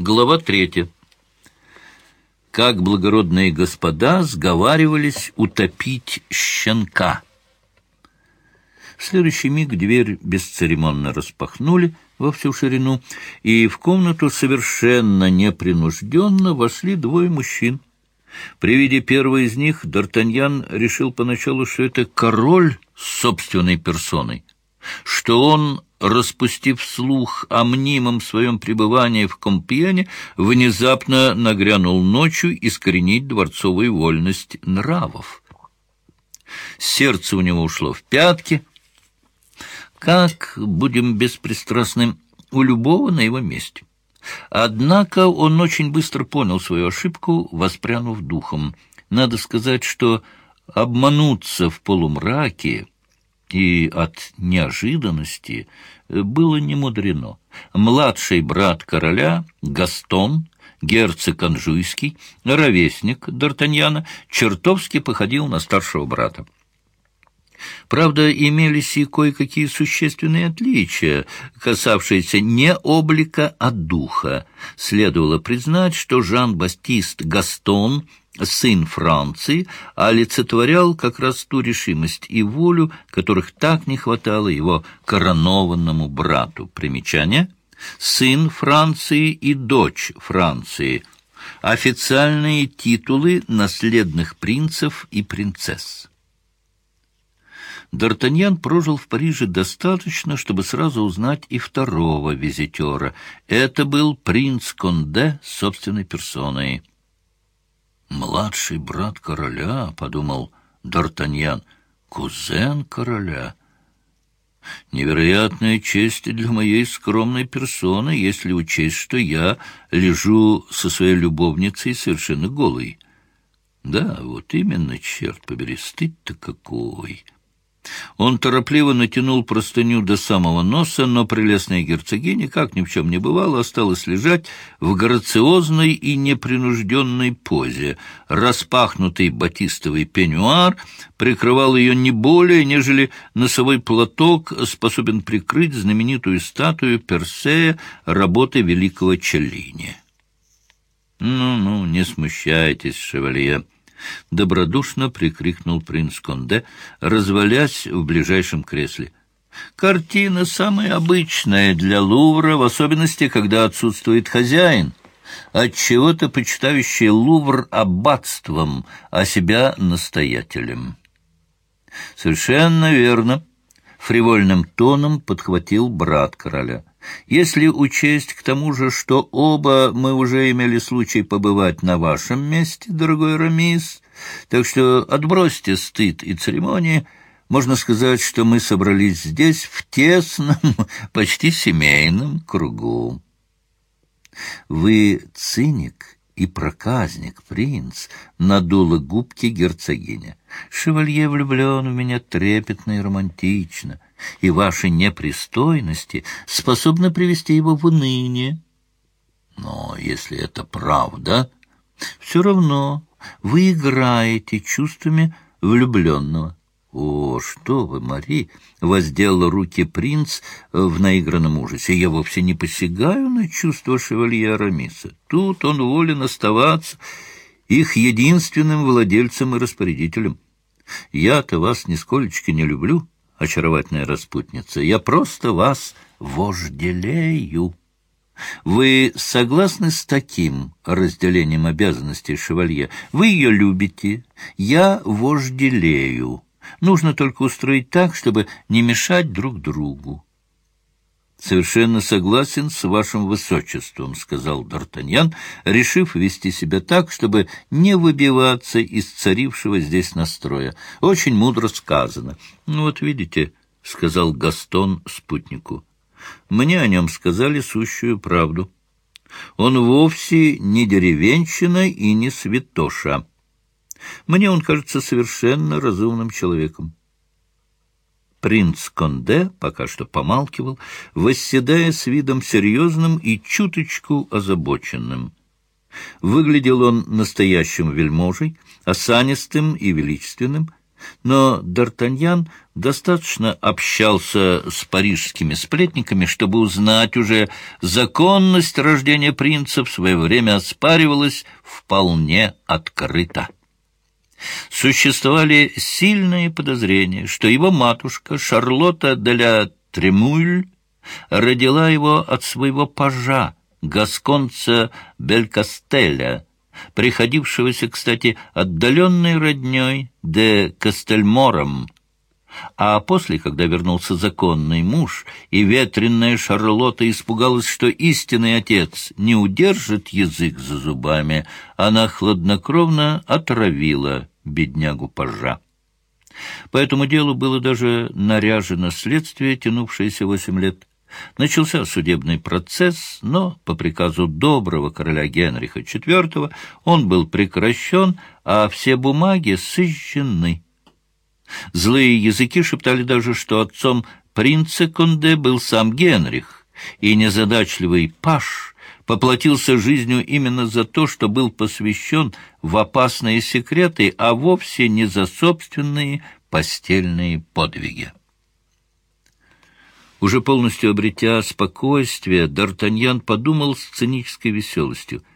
Глава третья. Как благородные господа сговаривались утопить щенка. В следующий миг дверь бесцеремонно распахнули во всю ширину, и в комнату совершенно непринужденно вошли двое мужчин. При виде первого из них Д'Артаньян решил поначалу, что это король собственной персоной, что он распустив слух о мнимом своем пребывании в Компьене, внезапно нагрянул ночью искоренить дворцовую вольность нравов. Сердце у него ушло в пятки. Как, будем беспристрастным, у любого на его месте. Однако он очень быстро понял свою ошибку, воспрянув духом. Надо сказать, что обмануться в полумраке и от неожиданности было немудрено. Младший брат короля, Гастон, герцог Анжуйский, ровесник Д'Артаньяна, чертовски походил на старшего брата. Правда, имелись и кое-какие существенные отличия, касавшиеся не облика, а духа. Следовало признать, что Жан-Бастист Гастон — сын Франции, олицетворял как раз ту решимость и волю, которых так не хватало его коронованному брату. Примечание — сын Франции и дочь Франции — официальные титулы наследных принцев и принцесс. Д'Артаньян прожил в Париже достаточно, чтобы сразу узнать и второго визитера. Это был принц Конде собственной персоной. «Младший брат короля», — подумал Д'Артаньян, — «кузен короля». Невероятная честь для моей скромной персоны, если учесть, что я лежу со своей любовницей совершенно голый. Да, вот именно, черт побери, стыд-то какой!» Он торопливо натянул простыню до самого носа, но прелестная герцогиня, как ни в чем не бывало, осталась лежать в грациозной и непринужденной позе. Распахнутый батистовый пеньюар прикрывал ее не более, нежели носовой платок способен прикрыть знаменитую статую Персея работы великого Челлини. «Ну-ну, не смущайтесь, шевалье», — добродушно прикрикнул принц Конде, развалясь в ближайшем кресле. «Картина самая обычная для Лувра, в особенности, когда отсутствует хозяин» отчего-то почитающий Лувр аббатством, а себя настоятелем. Совершенно верно. Фривольным тоном подхватил брат короля. Если учесть к тому же, что оба мы уже имели случай побывать на вашем месте, дорогой Рамис, так что отбросьте стыд и церемонии, можно сказать, что мы собрались здесь в тесном, почти семейном кругу. Вы циник и проказник, принц, надула губки герцогиня. Шевалье влюблен в меня трепетно и романтично и ваши непристойности способны привести его в уныние. Но если это правда, все равно вы играете чувствами влюбленного. «О, что вы, Мари!» — воздел руки принц в наигранном ужасе. «Я вовсе не посягаю на чувства шевалье Арамиса. Тут он волен оставаться их единственным владельцем и распорядителем. Я-то вас нисколечко не люблю, очаровательная распутница. Я просто вас вожделею. Вы согласны с таким разделением обязанностей шевалье? Вы ее любите, я вожделею. Нужно только устроить так, чтобы не мешать друг другу. «Совершенно согласен с вашим высочеством», — сказал Д'Артаньян, решив вести себя так, чтобы не выбиваться из царившего здесь настроя. «Очень мудро сказано». «Ну вот видите», — сказал Гастон спутнику, — «мне о нем сказали сущую правду. Он вовсе не деревенщина и не святоша. Мне он кажется совершенно разумным человеком». Принц Конде пока что помалкивал, восседая с видом серьезным и чуточку озабоченным. Выглядел он настоящим вельможей, осанистым и величественным. Но Д'Артаньян достаточно общался с парижскими сплетниками, чтобы узнать уже законность рождения принца в свое время оспаривалась вполне открыто. Существовали сильные подозрения, что его матушка Шарлотта де ля Тремуль родила его от своего пажа, гасконца Белькастеля, приходившегося, кстати, отдаленной родней де Кастельмором, а после, когда вернулся законный муж, и ветреная Шарлотта испугалась, что истинный отец не удержит язык за зубами, она хладнокровно отравила беднягу пажа. По этому делу было даже наряжено следствие, тянувшееся восемь лет. Начался судебный процесс, но по приказу доброго короля Генриха IV он был прекращен, а все бумаги сожжены. Злые языки шептали даже, что отцом принца Конде был сам Генрих, и незадачливый Паш поплатился жизнью именно за то, что был посвящен в опасные секреты, а вовсе не за собственные постельные подвиги. Уже полностью обретя спокойствие, Д'Артаньян подумал с цинической веселостью —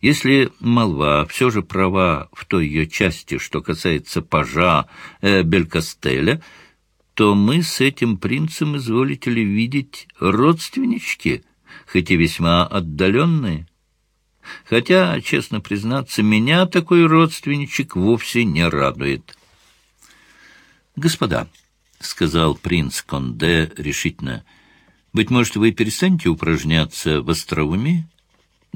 если молва все же права в той ее части, что касается пажа э, Белькастеля, то мы с этим принцем, изволите ли видеть, родственнички, хоть и весьма отдаленные. Хотя, честно признаться, меня такой родственничек вовсе не радует. «Господа», — сказал принц Конде решительно, — «быть может, вы перестанете упражняться в остроумии?»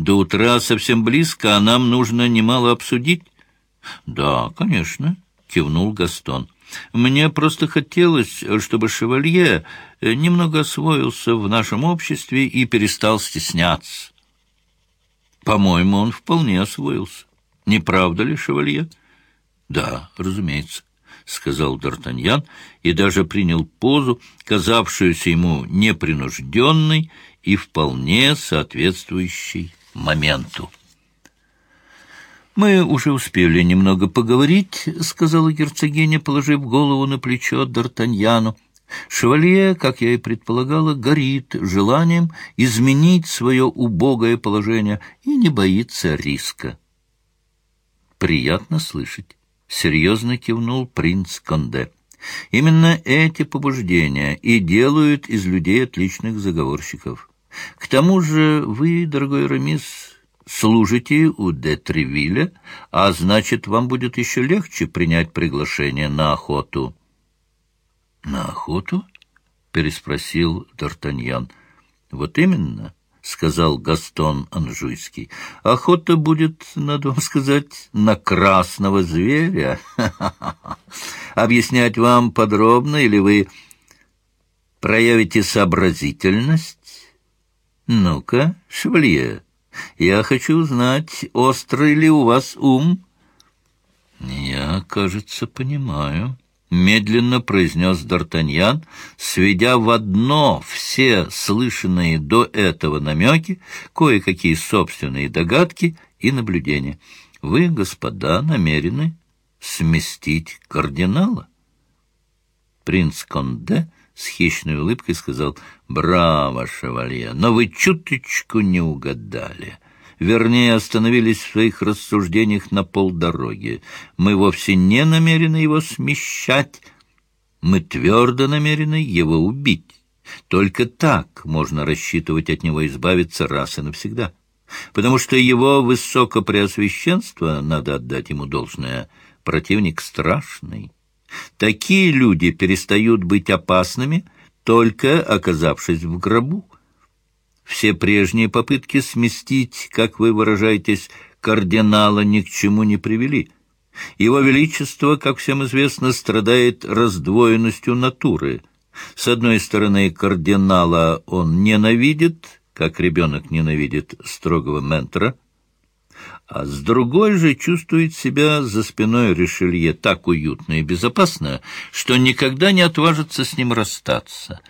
До утра совсем близко, а нам нужно немало обсудить. — Да, конечно, — кивнул Гастон. — Мне просто хотелось, чтобы шевалье немного освоился в нашем обществе и перестал стесняться. — По-моему, он вполне освоился. Не правда ли, шевалье? — Да, разумеется. — сказал Д'Артаньян и даже принял позу, казавшуюся ему непринужденной и вполне соответствующей моменту. «Мы уже успели немного поговорить», — сказала герцогиня, положив голову на плечо Д'Артаньяну. «Шевалье, как я и предполагала, горит желанием изменить свое убогое положение и не боится риска». «Приятно слышать», — серьезно кивнул принц Конде. «Именно эти побуждения и делают из людей отличных заговорщиков». К тому же вы, дорогой Рамис, служите у де Тревиля, а значит, вам будет еще легче принять приглашение на охоту. — На охоту? — переспросил Д'Артаньян. — Вот именно, — сказал Гастон Анжуйский. — Охота будет, надо вам сказать, на красного зверя. Объяснять вам подробно, или вы проявите сообразительность? «Ну-ка, шевалье, я хочу узнать, острый ли у вас ум?» «Я, кажется, понимаю», — медленно произнес Д'Артаньян, сведя в одно все слышанные до этого намеки, кое-какие собственные догадки и наблюдения. «Вы, господа, намерены сместить кардинала?» Принц Конде с хищной улыбкой сказал «Браво, шевалье, но вы чуточку не угадали». Вернее, остановились в своих рассуждениях на полдороги. Мы вовсе не намерены его смещать, мы твердо намерены его убить. Только так можно рассчитывать от него избавиться раз и навсегда. Потому что его высокопреосвященство, надо отдать ему должное, противник страшный. Такие люди перестают быть опасными, только оказавшись в гробу. Все прежние попытки сместить, как вы выражаетесь, кардинала ни к чему не привели. Его Величество, как всем известно, страдает раздвоенностью натуры. С одной стороны, кардинала он ненавидит, как ребенок ненавидит строгого ментора, а с другой же чувствует себя за спиной Ришелье так уютно и безопасно, что никогда не отважится с ним расстаться.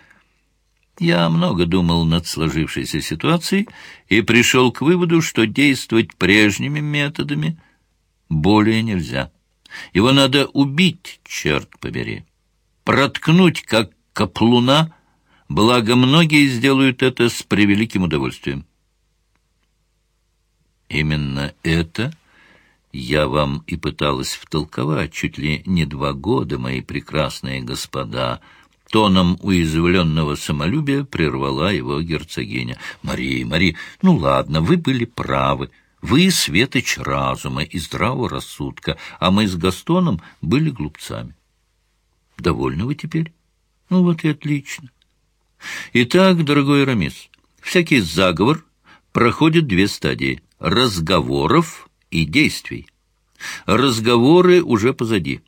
Я много думал над сложившейся ситуацией и пришел к выводу, что действовать прежними методами более нельзя. Его надо убить, черт побери. Проткнуть, как каплуна, благо многие сделают это с превеликим удовольствием. Именно это я вам и пыталась втолковать чуть ли не два года, мои прекрасные господа. Тоном уязвленного самолюбия прервала его герцогиня. «Мария, Мария, ну ладно, вы были правы. Вы светоч разума и здравого рассудка, а мы с Gastoном были глупцами. Довольны вы теперь? Ну вот и отлично. Итак, дорогой Рамис, всякий заговор проходит две стадии — разговоров и действий. Разговоры уже позади.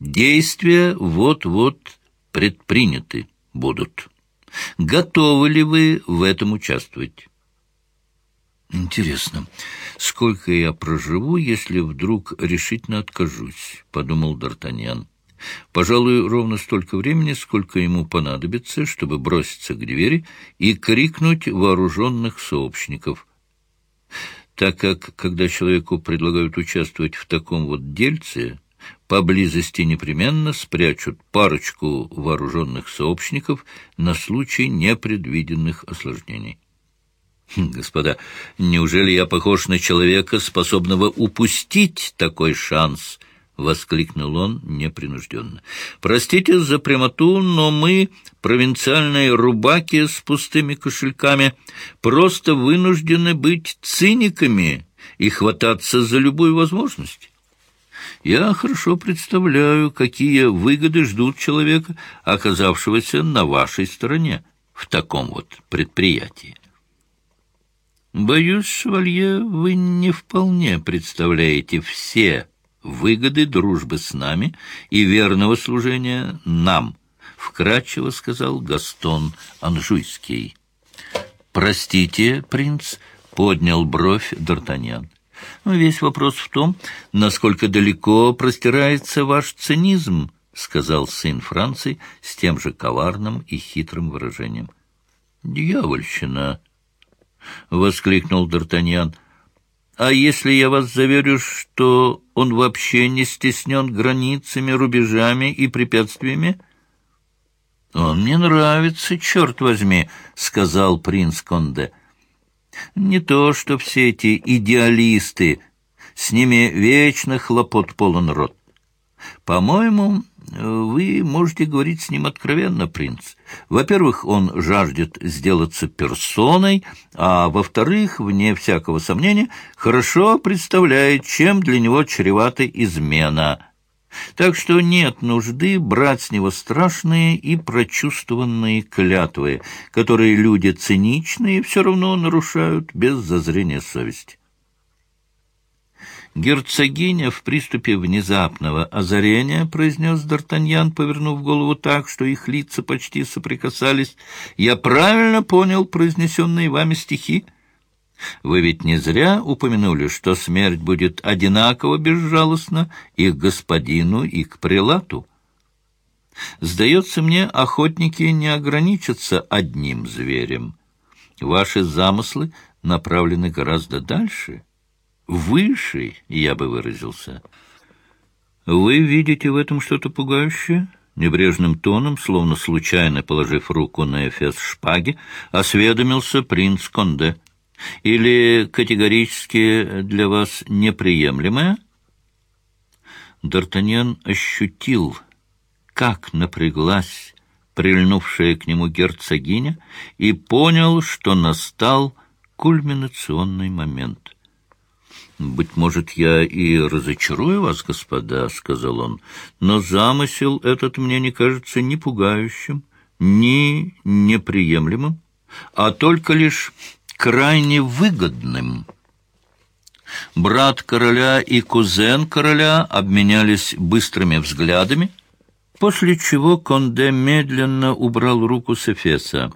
Действия вот-вот предприняты будут. Готовы ли вы в этом участвовать? «Интересно, сколько я проживу, если вдруг решительно откажусь?» — подумал Д'Артаньян. «Пожалуй, ровно столько времени, сколько ему понадобится, чтобы броситься к двери и крикнуть вооруженных сообщников» так как, когда человеку предлагают участвовать в таком вот дельце, поблизости непременно спрячут парочку вооруженных сообщников на случай непредвиденных осложнений. Хм, господа, неужели я похож на человека, способного упустить такой шанс —— воскликнул он непринужденно. «Простите за прямоту, но мы, провинциальные рубаки с пустыми кошельками, просто вынуждены быть циниками и хвататься за любую возможность. Я хорошо представляю, какие выгоды ждут человека, оказавшегося на вашей стороне в таком вот предприятии. Боюсь, швалье, вы не вполне представляете все выгоды дружбы с нами и верного служения нам, — вкратчиво сказал Гастон Анжуйский. — Простите, принц, — поднял бровь Д'Артаньян. Весь вопрос в том, насколько далеко простирается ваш цинизм, — сказал сын Франции с тем же коварным и хитрым выражением. — Дьявольщина! — воскликнул Д'Артаньян. А если я вас заверю, что он вообще не стеснен границами, рубежами и препятствиями? — Он мне нравится, черт возьми, — сказал принц Конде. — Не то, что все эти идеалисты, с ними вечно хлопот полон рот. По-моему, вы можете говорить с ним откровенно, принц. Во-первых, он жаждет сделаться персоной, а во-вторых, вне всякого сомнения, хорошо представляет, чем для него чревата измена. Так что нет нужды брать с него страшные и прочувствованные клятвы, которые люди циничные все равно нарушают без зазрения совести. «Герцогиня в приступе внезапного озарения», — произнес Д'Артаньян, повернув голову так, что их лица почти соприкасались. «Я правильно понял произнесенные вами стихи? Вы ведь не зря упомянули, что смерть будет одинаково безжалостна и к господину, и к прелату. Сдается мне, охотники не ограничатся одним зверем. Ваши замыслы направлены гораздо дальше» выше, я бы выразился. Вы видите в этом что-то пугающее? Небрежным тоном, словно случайно положив руку на эфес шпаги, осведомился принц Конде. Или категорически для вас неприемлемое? Д'Артаньян ощутил, как напряглась прильнувшая к нему герцогиня, и понял, что настал кульминационный момент — «Быть может, я и разочарую вас, господа», — сказал он, — «но замысел этот мне не кажется ни пугающим, ни неприемлемым, а только лишь крайне выгодным». Брат короля и кузен короля обменялись быстрыми взглядами, после чего Конде медленно убрал руку с Эфеса.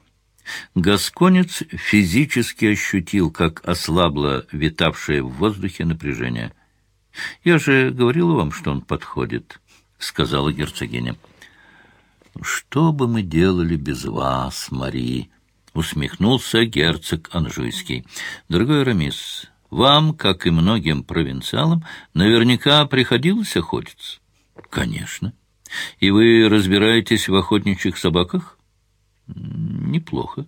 Гасконец физически ощутил, как ослабло витавшее в воздухе напряжение. — Я же говорила вам, что он подходит, — сказала герцогиня. — Что бы мы делали без вас, Мари? — усмехнулся герцог Анжуйский. — Дорогой Рамис, Вам, как и многим провинциалам, наверняка приходилось охотиться? Конечно. И вы разбираетесь в охотничьих собаках? Неплохо.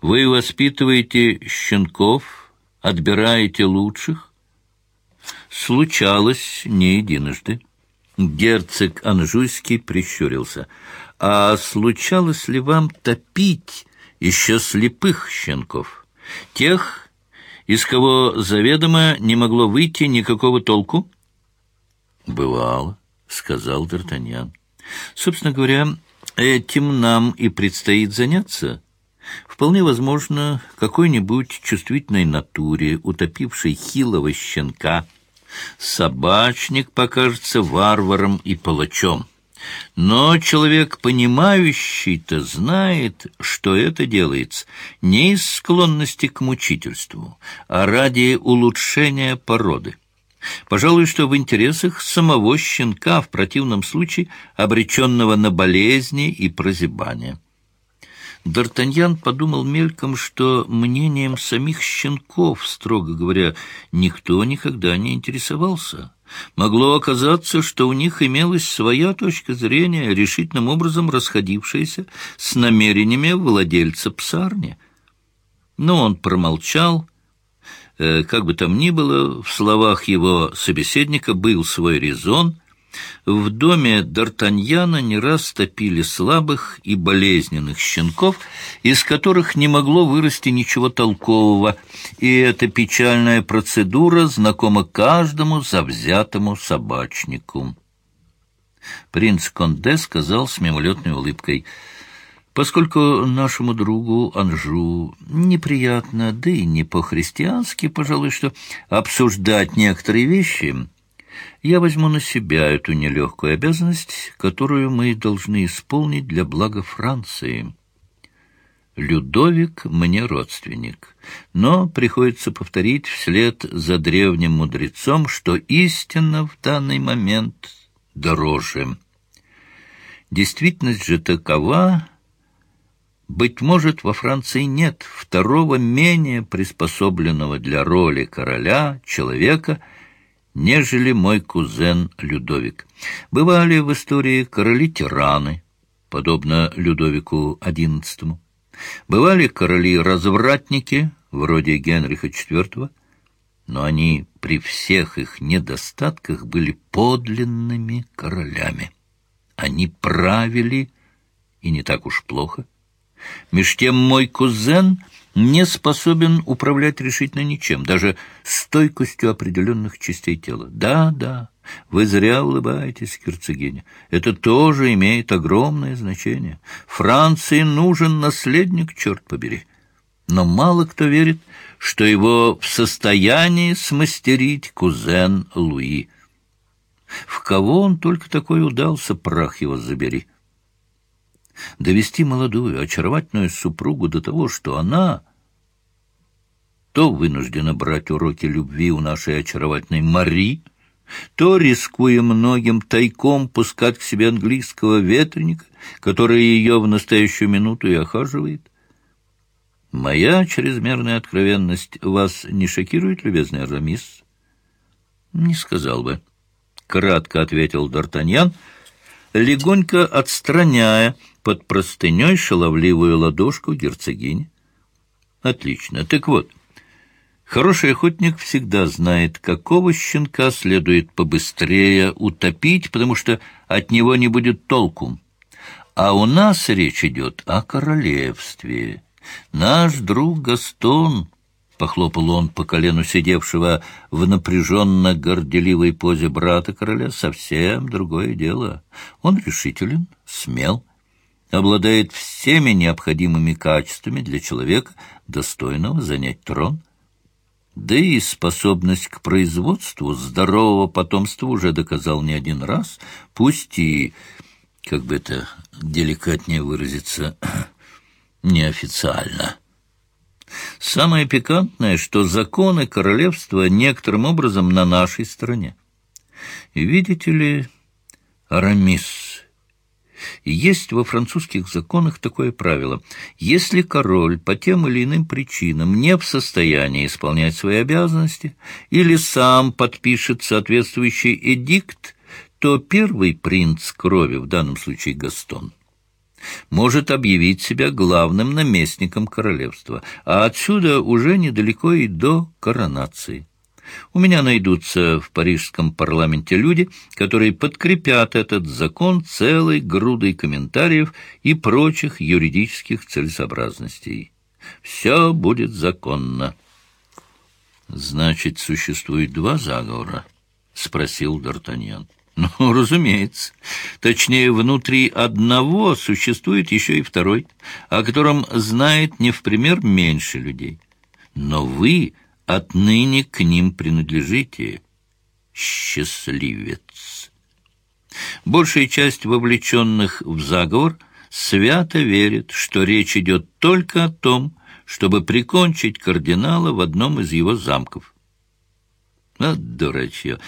Вы воспитываете щенков, отбираете лучших? Случалось не единожды. Герцог Анжуйский прищурился. А случалось ли вам топить еще слепых щенков? Тех, из кого заведомо не могло выйти никакого толку? «Бывало», — сказал Д'Артаньян. «Собственно говоря, этим нам и предстоит заняться». Вполне возможно, какой-нибудь чувствительной натуре, утопившей хилого щенка, собачник покажется варваром и палачом. Но человек, понимающий-то, знает, что это делается не из склонности к мучительству, а ради улучшения породы. Пожалуй, что в интересах самого щенка, в противном случае обреченного на болезни и прозябания. Д'Артаньян подумал мельком, что мнением самих щенков, строго говоря, никто никогда не интересовался. Могло оказаться, что у них имелась своя точка зрения, решительным образом расходившаяся с намерениями владельца псарни. Но он промолчал. Э, как бы там ни было, в словах его собеседника был свой резон — в доме Д'Артаньяна не раз топили слабых и болезненных щенков, из которых не могло вырасти ничего толкового, и эта печальная процедура знакома каждому завзятому собачнику. Принц Конде сказал с мимолетной улыбкой, «Поскольку нашему другу Анжу неприятно, да и не по-христиански, пожалуй, что обсуждать некоторые вещи...» Я возьму на себя эту нелегкую обязанность, которую мы должны исполнить для блага Франции. Людовик мне родственник, но приходится повторить вслед за древним мудрецом, что истина в данный момент дороже. Действительность же такова... Быть может, во Франции нет второго менее приспособленного для роли короля человека — нежели мой кузен Людовик. Бывали в истории короли-тираны, подобно Людовику XI. Бывали короли-развратники, вроде Генриха IV, но они при всех их недостатках были подлинными королями. Они правили, и не так уж плохо. Меж тем мой кузен не способен управлять решительно ничем, даже стойкостью определенных частей тела. Да, да, вы зря улыбаетесь, герцогиня. Это тоже имеет огромное значение. Франции нужен наследник, черт побери. Но мало кто верит, что его в состоянии смастерить кузен Луи. В кого он только такой удался, прах его забери. Довести молодую, очаровательную супругу до того, что она то вынуждена брать уроки любви у нашей очаровательной Мари, то, рискуя многим, тайком пускать к себе английского ветреника, который ее в настоящую минуту и охаживает. Моя чрезмерная откровенность вас не шокирует, любезный Арамис? Не сказал бы. Кратко ответил Д'Артаньян, легонько отстраняя под простыней шаловливую ладошку герцогини. Отлично. Так вот, Хороший охотник всегда знает, какого щенка следует побыстрее утопить, потому что от него не будет толку. А у нас речь идет о королевстве. Наш друг Гастон, — похлопал он по колену сидевшего в напряженно-горделивой позе брата короля, — совсем другое дело. Он решителен, смел, обладает всеми необходимыми качествами для человека, достойного занять трон. Да и способность к производству здорового потомства уже доказал не один раз, пусть и, как бы это деликатнее выразиться, неофициально. Самое пикантное, что законы королевства некоторым образом на нашей стороне. Видите ли, Арамис, Есть во французских законах такое правило. Если король по тем или иным причинам не в состоянии исполнять свои обязанности или сам подпишет соответствующий эдикт, то первый принц крови, в данном случае Гастон, может объявить себя главным наместником королевства, а отсюда уже недалеко и до коронации. У меня найдутся в парижском парламенте люди, которые подкрепят этот закон целой грудой комментариев и прочих юридических целесообразностей. Все будет законно. «Значит, существует два заговора?» — спросил Д'Артаньян. «Ну, разумеется. Точнее, внутри одного существует еще и второй, о котором знает не в пример меньше людей. Но вы Отныне к ним принадлежите, счастливец. Большая часть вовлеченных в заговор свято верит, что речь идет только о том, чтобы прикончить кардинала в одном из его замков. А, дурачье!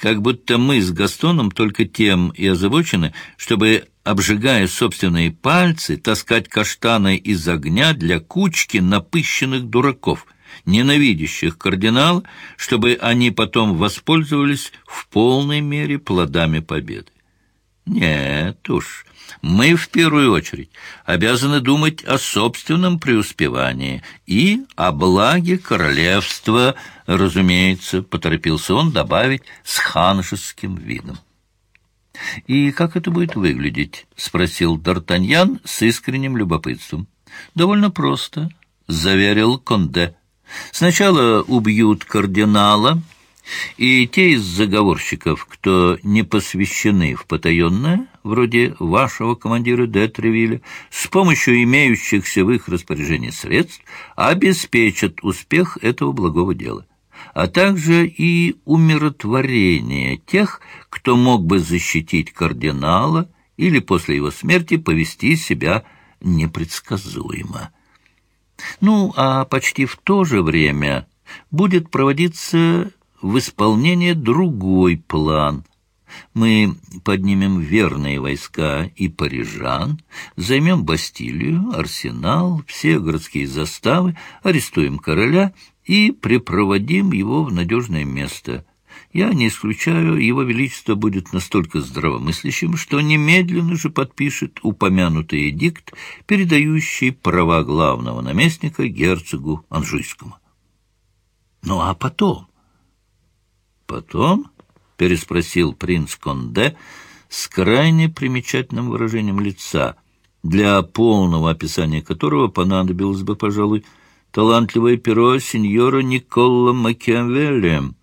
Как будто мы с Гастоном только тем и озабочены, чтобы, обжигая собственные пальцы, таскать каштаны из огня для кучки напыщенных дураков — ненавидящих кардинала, чтобы они потом воспользовались в полной мере плодами победы. Нет уж, мы в первую очередь обязаны думать о собственном преуспевании и о благе королевства, разумеется, поторопился он добавить с ханжеским видом. «И как это будет выглядеть?» — спросил Д'Артаньян с искренним любопытством. «Довольно просто», — заверил Конде. Сначала убьют кардинала, и те из заговорщиков, кто не посвящены в потаенное, вроде вашего командира де Тревиля, с помощью имеющихся в их распоряжении средств, обеспечат успех этого благого дела, а также и умиротворение тех, кто мог бы защитить кардинала или после его смерти повести себя непредсказуемо. Ну, а почти в то же время будет проводиться в исполнение другой план. Мы поднимем верные войска и парижан, займем Бастилию, арсенал, все городские заставы, арестуем короля и припроводим его в надежное место — я не исключаю, его величество будет настолько здравомыслящим, что немедленно же подпишет упомянутый эдикт, передающий права главного наместника герцогу Анжуйскому. Ну а потом? Потом, переспросил принц Конде с крайне примечательным выражением лица, для полного описания которого понадобилось бы, пожалуй, талантливое перо сеньора Никола Макиавелли.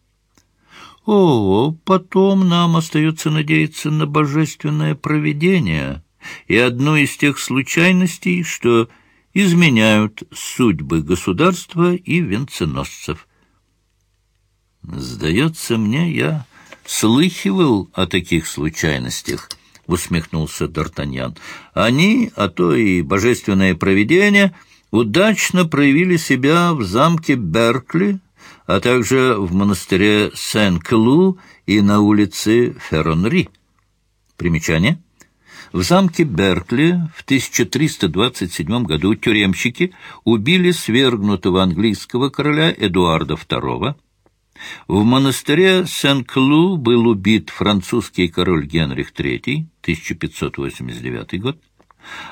О, потом нам остается надеяться на божественное провидение и одну из тех случайностей, что изменяют судьбы государства и венценосцев. Сдается мне, я слыхивал о таких случайностях, — усмехнулся Д'Артаньян. Они, а то и божественное провидение, удачно проявили себя в замке Беркли, а также в монастыре Сен-Клу и на улице Ферронри. Примечание. В замке Беркли в 1327 году тюремщики убили свергнутого английского короля Эдуарда II. В монастыре Сен-Клу был убит французский король Генрих III, 1589 год,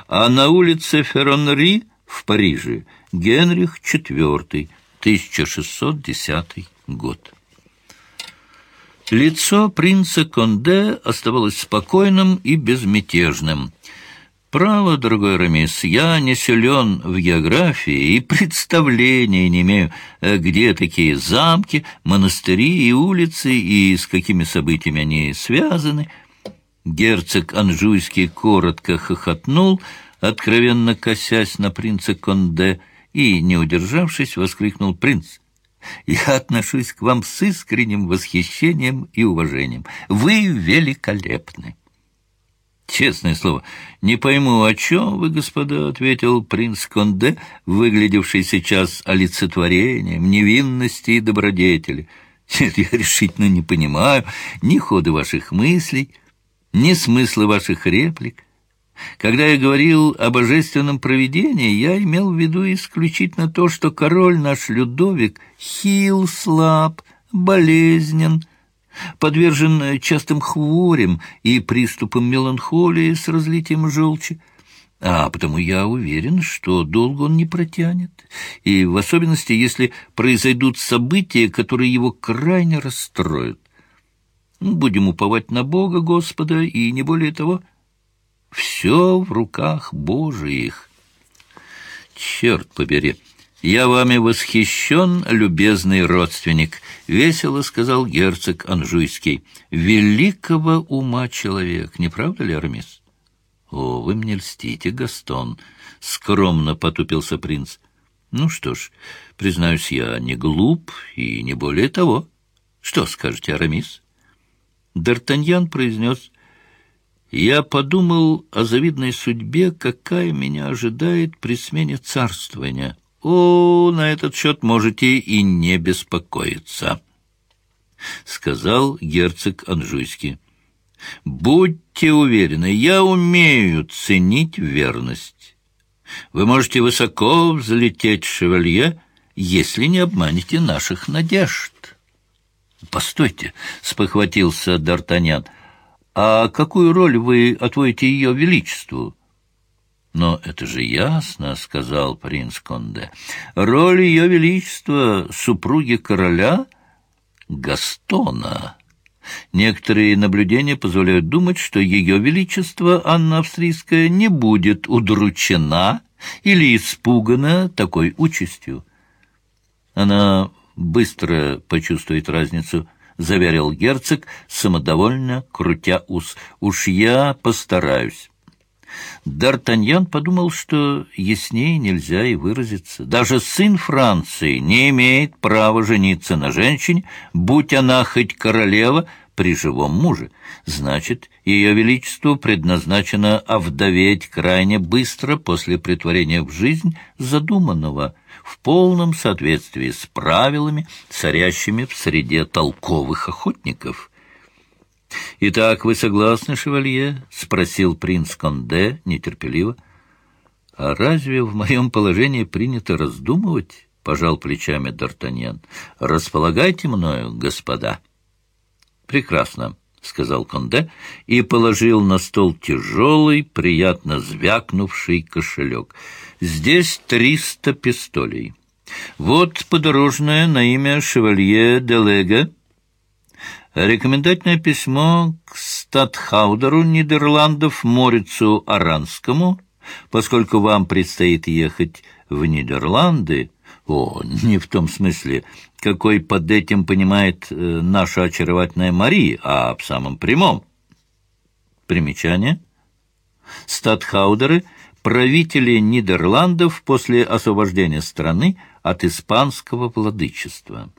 а на улице Ферронри в Париже Генрих IV, 1610 год. Лицо принца Конде оставалось спокойным и безмятежным. «Право, дорогой Рамис, я не силен в географии и представления не имею, э, где такие замки, монастыри и улицы, и с какими событиями они связаны». Герцог Анжуйский коротко хохотнул, откровенно косясь на принца Конде, и, не удержавшись, воскликнул принц. «Я отношусь к вам с искренним восхищением и уважением. Вы великолепны!» «Честное слово, не пойму, о чем вы, господа», — ответил принц Конде, выглядевший сейчас олицетворением невинности и добродетели. «Нет, я решительно не понимаю ни хода ваших мыслей, ни смысла ваших реплик. Когда я говорил о божественном провидении, я имел в виду исключительно то, что король наш Людовик хил, слаб, болезнен, подвержен частым хворям и приступам меланхолии с разлитием желчи. А потому я уверен, что долго он не протянет, и в особенности, если произойдут события, которые его крайне расстроят. Будем уповать на Бога Господа, и не более того — все в руках Божиих. Черт побери! Я вами восхищен, любезный родственник, — весело сказал герцог Анжуйский. Великого ума человек, не правда ли, Армис? О, вы мне льстите, Гастон, — скромно потупился принц. Ну что ж, признаюсь, я не глуп и не более того. Что скажете, Арамис? Д'Артаньян произнес я подумал о завидной судьбе, какая меня ожидает при смене царствования. О, на этот счет можете и не беспокоиться, — сказал герцог Анжуйский. Будьте уверены, я умею ценить верность. Вы можете высоко взлететь, шевалье, если не обманете наших надежд. — Постойте, — спохватился Д'Артаньян, — а какую роль вы отводите ее величеству? «Но это же ясно», — сказал принц Конде. «Роль ее величества, супруги короля Гастона. Некоторые наблюдения позволяют думать, что ее величество Анна Австрийская не будет удручена или испугана такой участью. Она быстро почувствует разницу — заверил герцог, самодовольно крутя ус. «Уж я постараюсь». Д'Артаньян подумал, что яснее нельзя и выразиться. Даже сын Франции не имеет права жениться на женщине, будь она хоть королева, при живом муже. Значит, ее величеству предназначено овдоветь крайне быстро после притворения в жизнь задуманного — в полном соответствии с правилами, царящими в среде толковых охотников. «Итак, вы согласны, шевалье?» — спросил принц Конде нетерпеливо. «А разве в моем положении принято раздумывать?» — пожал плечами Д'Артаньян. «Располагайте мною, господа». «Прекрасно», — сказал Конде и положил на стол тяжелый, приятно звякнувший кошелек — Здесь триста пистолей. Вот подорожное на имя шевалье Делега. Рекомендательное письмо к статхаудеру Нидерландов Морицу Аранскому, поскольку вам предстоит ехать в Нидерланды. О, не в том смысле, какой под этим понимает э, наша очаровательная Мария, а в самом прямом. Примечание. Статхаудеры — правители Нидерландов после освобождения страны от испанского владычества.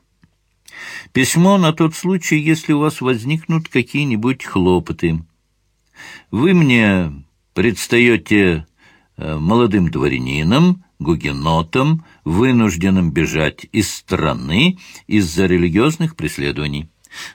Письмо на тот случай, если у вас возникнут какие-нибудь хлопоты. Вы мне предстаете э, молодым дворянином, гугенотом, вынужденным бежать из страны из-за религиозных преследований.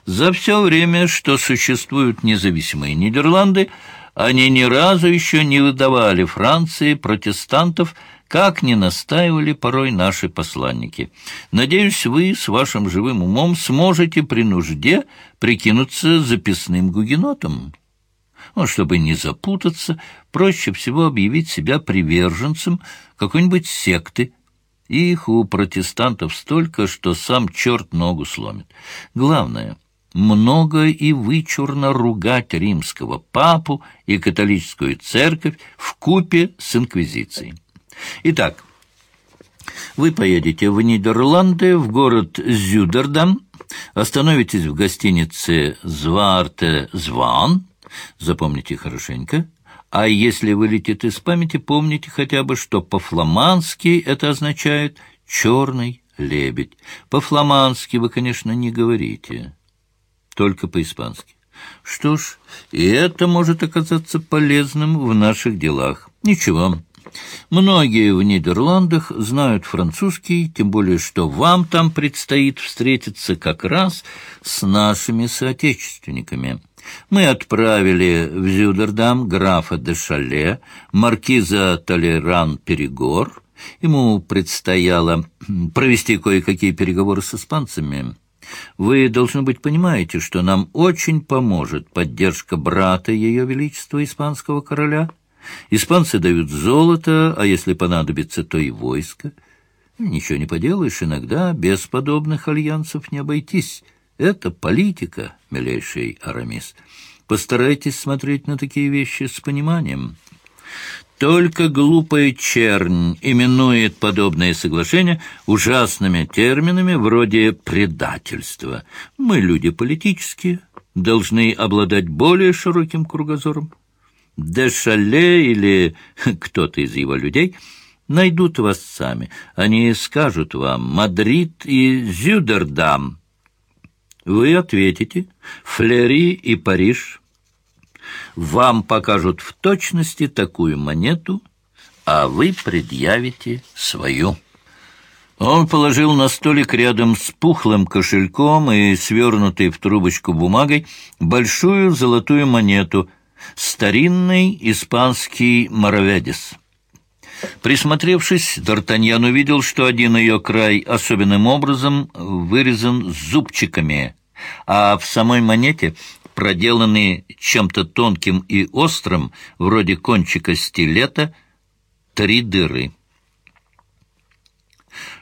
За все время, что существуют независимые Нидерланды, они ни разу еще не выдавали Франции протестантов, как не настаивали порой наши посланники. Надеюсь, вы с вашим живым умом сможете при нужде прикинуться записным гугенотом. Ну, чтобы не запутаться, проще всего объявить себя приверженцем какой-нибудь секты. Их у протестантов столько, что сам черт ногу сломит. Главное — много и вычурно ругать римского папу и католическую церковь в купе с инквизицией. Итак, вы поедете в Нидерланды, в город Зюдердам, остановитесь в гостинице «Зварте Зван», запомните хорошенько, а если вылетит из памяти, помните хотя бы, что по-фламандски это означает «черный лебедь». По-фламандски вы, конечно, не говорите только по-испански. Что ж, и это может оказаться полезным в наших делах. Ничего. Многие в Нидерландах знают французский, тем более что вам там предстоит встретиться как раз с нашими соотечественниками. Мы отправили в Зюдердам графа де Шале, маркиза Толеран-Перегор. Ему предстояло провести кое-какие переговоры с испанцами. Вы, должно быть, понимаете, что нам очень поможет поддержка брата Ее Величества Испанского короля. Испанцы дают золото, а если понадобится, то и войско. Ничего не поделаешь, иногда без подобных альянсов не обойтись». Это политика, милейший Арамис. Постарайтесь смотреть на такие вещи с пониманием. Только глупая чернь именует подобные соглашения ужасными терминами вроде «предательство». Мы люди политические, должны обладать более широким кругозором. Дешале или кто-то из его людей найдут вас сами. Они скажут вам «Мадрид и Зюдердам» Вы ответите «Флери и Париж». Вам покажут в точности такую монету, а вы предъявите свою. Он положил на столик рядом с пухлым кошельком и свернутой в трубочку бумагой большую золотую монету, старинный испанский мороведис. Присмотревшись, Д'Артаньян увидел, что один ее край особенным образом вырезан зубчиками, а в самой монете проделаны чем-то тонким и острым, вроде кончика стилета, три дыры.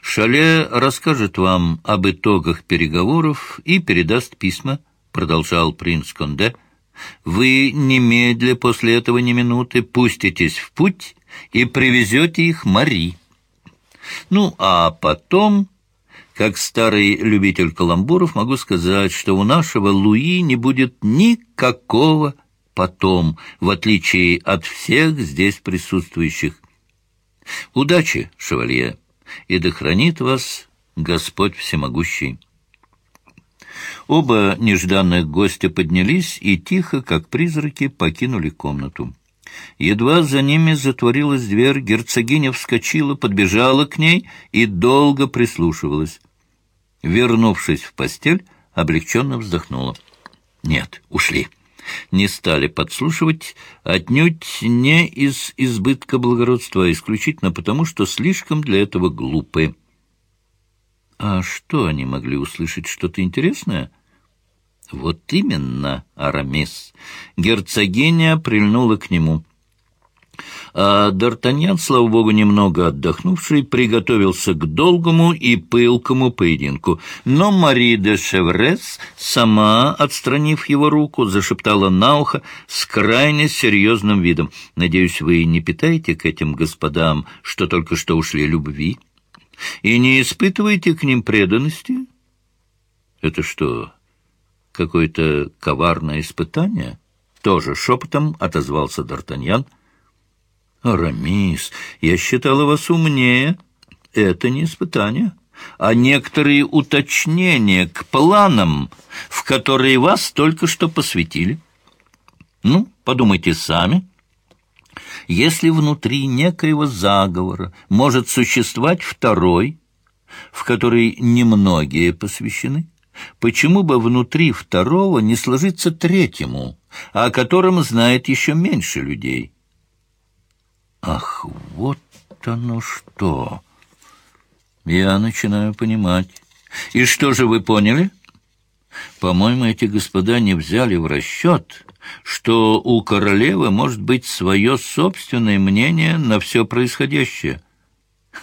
Шале расскажет вам об итогах переговоров и передаст письма, продолжал принц Конде. Вы немедля после этого ни минуты пуститесь в путь и привезете их Мари. Ну, а потом, как старый любитель каламбуров, могу сказать, что у нашего Луи не будет никакого потом, в отличие от всех здесь присутствующих. Удачи, шевалье, и да хранит вас Господь Всемогущий. Оба нежданных гостя поднялись и тихо, как призраки, покинули комнату. Едва за ними затворилась дверь, герцогиня вскочила, подбежала к ней и долго прислушивалась. Вернувшись в постель, облегченно вздохнула. Нет, ушли. Не стали подслушивать, отнюдь не из избытка благородства, а исключительно потому, что слишком для этого глупы. А что они могли услышать? Что-то интересное? Вот именно, Арамис. Герцогиня прильнула к нему. А Д'Артаньян, слава богу, немного отдохнувший, приготовился к долгому и пылкому поединку. Но Мари де Шеврес, сама, отстранив его руку, зашептала на ухо с крайне серьезным видом. «Надеюсь, вы не питаете к этим господам, что только что ушли любви, и не испытываете к ним преданности?» «Это что, какое-то коварное испытание?» Тоже шепотом отозвался Д'Артаньян. «Арамис, я считала вас умнее. Это не испытание, а некоторые уточнения к планам, в которые вас только что посвятили. Ну, подумайте сами». Если внутри некоего заговора может существовать второй, в который немногие посвящены, почему бы внутри второго не сложиться третьему, о котором знает еще меньше людей? Ах, вот оно что! Я начинаю понимать. И что же вы поняли? По-моему, эти господа не взяли в расчет, что у королевы может быть свое собственное мнение на все происходящее.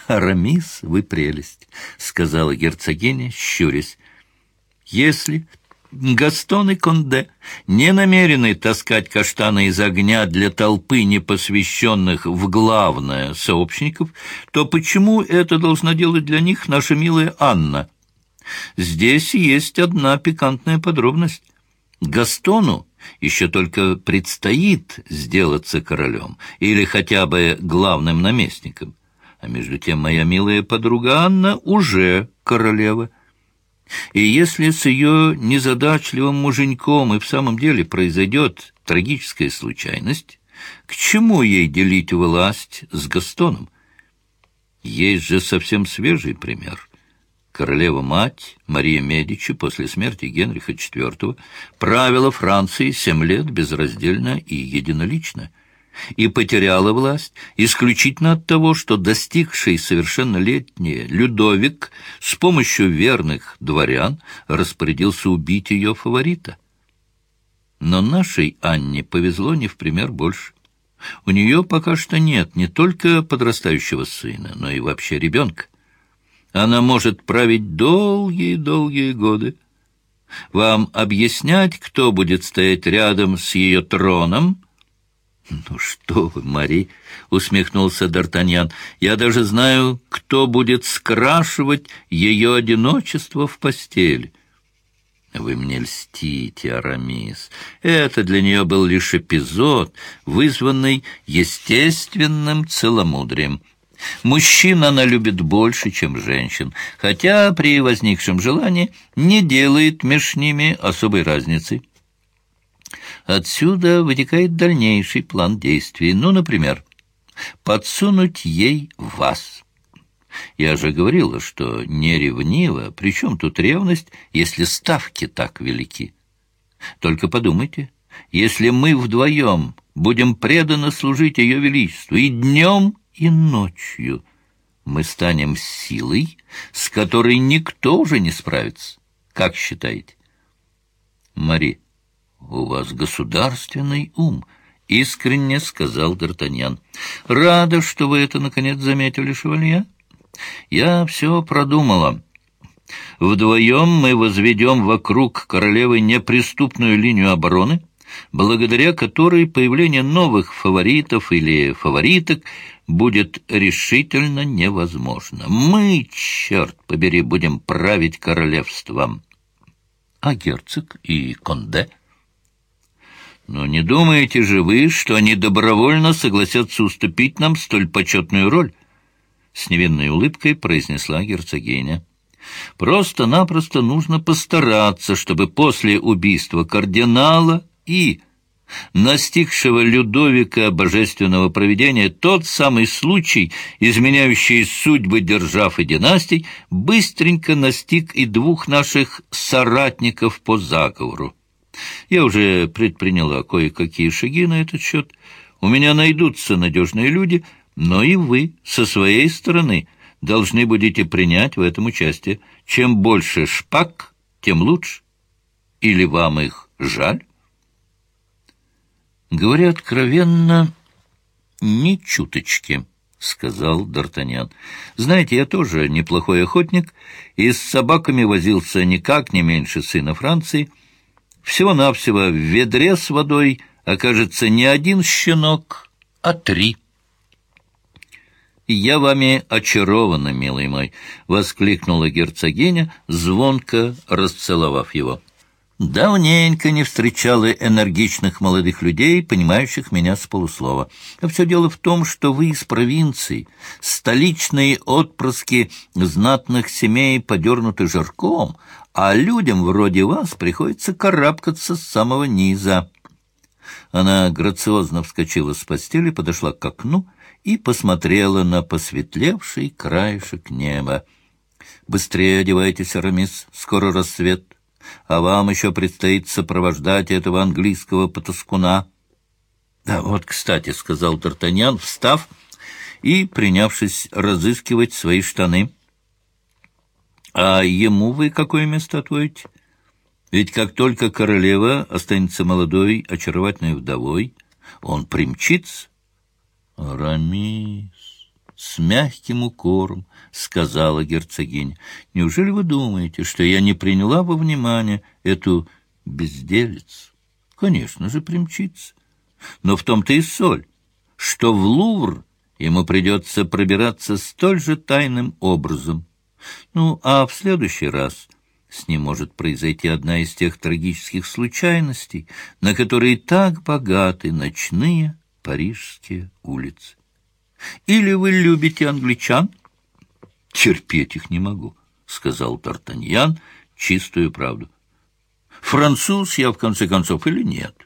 «Арамис, вы прелесть», — сказала герцогиня, щурясь. «Если Гастон и Конде не намерены таскать каштаны из огня для толпы непосвященных в главное сообщников, то почему это должна делать для них наша милая Анна? Здесь есть одна пикантная подробность. Гастону еще только предстоит сделаться королем или хотя бы главным наместником. А между тем моя милая подруга Анна уже королева — и если с ее незадачливым муженьком и в самом деле произойдет трагическая случайность, к чему ей делить власть с Гастоном? Есть же совсем свежий пример. Королева-мать Мария Медичи после смерти Генриха IV правила Францией семь лет безраздельно и единолично и потеряла власть исключительно от того, что достигший совершеннолетний Людовик с помощью верных дворян распорядился убить ее фаворита. Но нашей Анне повезло не в пример больше. У нее пока что нет не только подрастающего сына, но и вообще ребенка. Она может править долгие-долгие годы. Вам объяснять, кто будет стоять рядом с ее троном? — Ну что вы, Мари, — усмехнулся Д'Артаньян, — я даже знаю, кто будет скрашивать ее одиночество в постели. — Вы мне льстите, Арамис. Это для нее был лишь эпизод, вызванный естественным целомудрием. Мужчин она любит больше, чем женщин, хотя при возникшем желании не делает между ними особой разницы. Отсюда вытекает дальнейший план действий. Ну, например, подсунуть ей вас. Я же говорила, что не ревнива. Причем тут ревность, если ставки так велики? Только подумайте, если мы вдвоем будем преданно служить Ее Величеству и днем, и ночью мы станем силой, с которой никто уже не справится. Как считаете? Мари, у вас государственный ум, — искренне сказал Д'Артаньян. Рада, что вы это, наконец, заметили, шевалье. Я все продумала. Вдвоем мы возведем вокруг королевы неприступную линию обороны, благодаря которой появление новых фаворитов или фавориток будет решительно невозможно. Мы, черт побери, будем править королевством. А герцог и конде? Но не думаете же вы, что они добровольно согласятся уступить нам столь почетную роль? С невинной улыбкой произнесла герцогиня. Просто-напросто нужно постараться, чтобы после убийства кардинала и настигшего Людовика божественного провидения тот самый случай, изменяющий судьбы держав и династий, быстренько настиг и двух наших соратников по заговору. Я уже предприняла кое-какие шаги на этот счет. У меня найдутся надежные люди, но и вы со своей стороны должны будете принять в этом участие. Чем больше шпак, тем лучше. Или вам их жаль? Говоря откровенно, ни чуточки, — сказал Д'Артаньян. Знаете, я тоже неплохой охотник, и с собаками возился никак не меньше сына Франции. Всего-навсего в ведре с водой окажется не один щенок, а три. «Я вами очарована, милый мой!» — воскликнула герцогиня, звонко расцеловав его. Давненько не встречала энергичных молодых людей, понимающих меня с полуслова. А все дело в том, что вы из провинции, столичные отпрыски знатных семей подернуты жирком, а людям вроде вас приходится карабкаться с самого низа. Она грациозно вскочила с постели, подошла к окну и посмотрела на посветлевший краешек неба. «Быстрее одевайтесь, Арамис, скоро рассвет» а вам еще предстоит сопровождать этого английского потаскуна. — Да вот, кстати, — сказал Д'Артаньян, встав и принявшись разыскивать свои штаны. — А ему вы какое место отводите? Ведь как только королева останется молодой, очаровательной вдовой, он примчится. — Рамис! с мягким укором сказала герцогиня. «Неужели вы думаете, что я не приняла во внимание эту безделицу? Конечно же, примчится. Но в том-то и соль, что в Лувр ему придется пробираться столь же тайным образом. Ну, а в следующий раз с ним может произойти одна из тех трагических случайностей, на которые так богаты ночные парижские улицы. Или вы любите англичан? Терпеть их не могу, сказал Тартаньян чистую правду. Француз я, в конце концов, или нет?